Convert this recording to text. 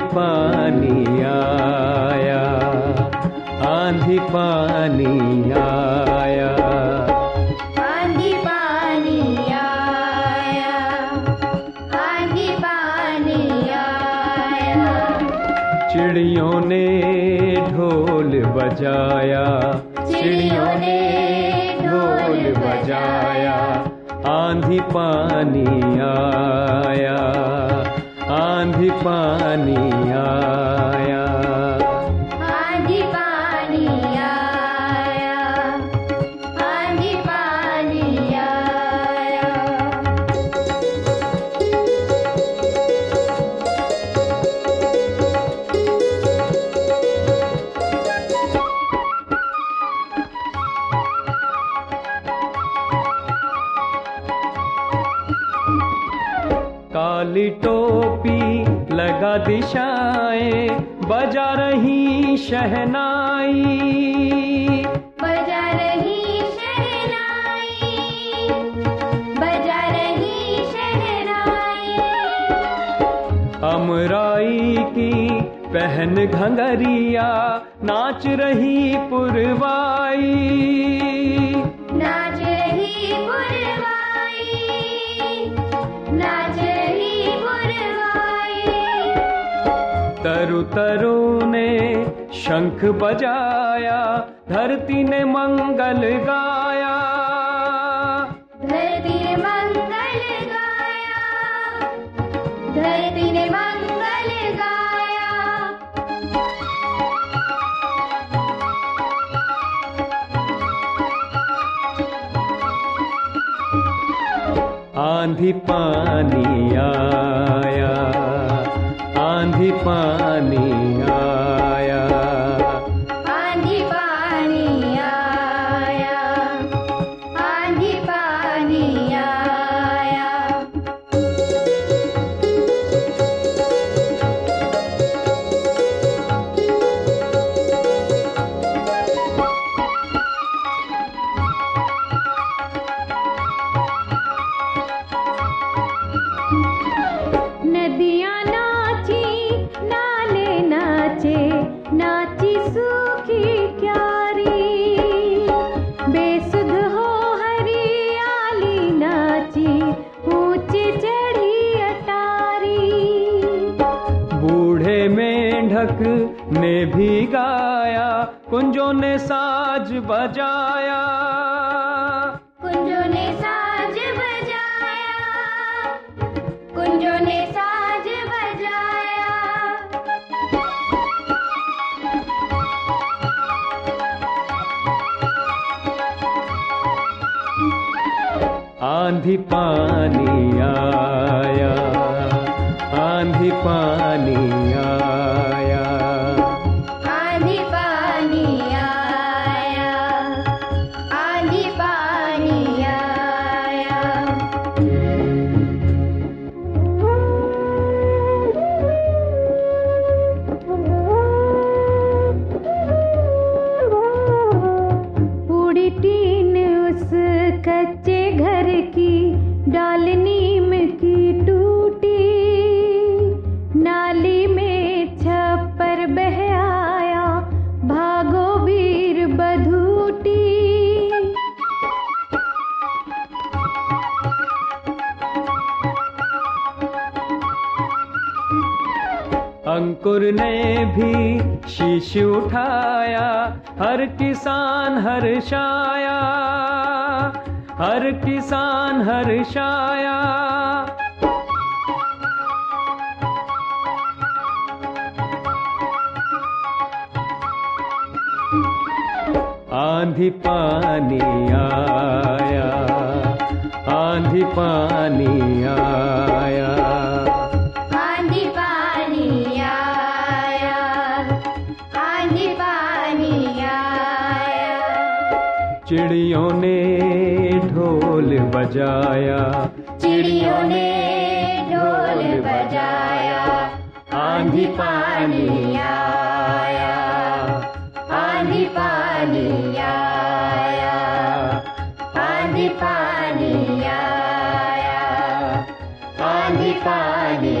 आंधी पानी आया आंधी पानी आया। आंधी पानी आया आंधी पानी आया। चिड़ियों ने ढोल बजाया चिड़ियों ने ढोल बजाया आंधी पानी आया। आंधी पानी आया काली टोपी लगा दिशाए बजा रही शहनाई। बजा रही शहनाई बजा रही शहनाई। अमराई की पहन घंगरिया नाच रही पुरवाई। तरु तरु ने शंख बजाया धरती ने मंगल गाया। धरती ने मंगल गाया धरती ने मंगल गाया। आंधी पानी आया। आंधी पानी। मेंढक ने भी गाया कुंजों ने साज बजाया। आंधी पानी आया आंधी पानी की टूटी नाली में वीर अंकुर ने भी शीश उठाया हर किसान हर हर्षाया। हर किसान हर्षाया आंधी पानी आया आंधी पानी आया। आंधी पानी आया आंधी पानी आया। चिड़ियों ने ढोल बजाया। चिड़ियों ने ढोल बजाया। आंधी पानी आया। आंधी पानी आया। आंधी पानी आया। आंधी पानी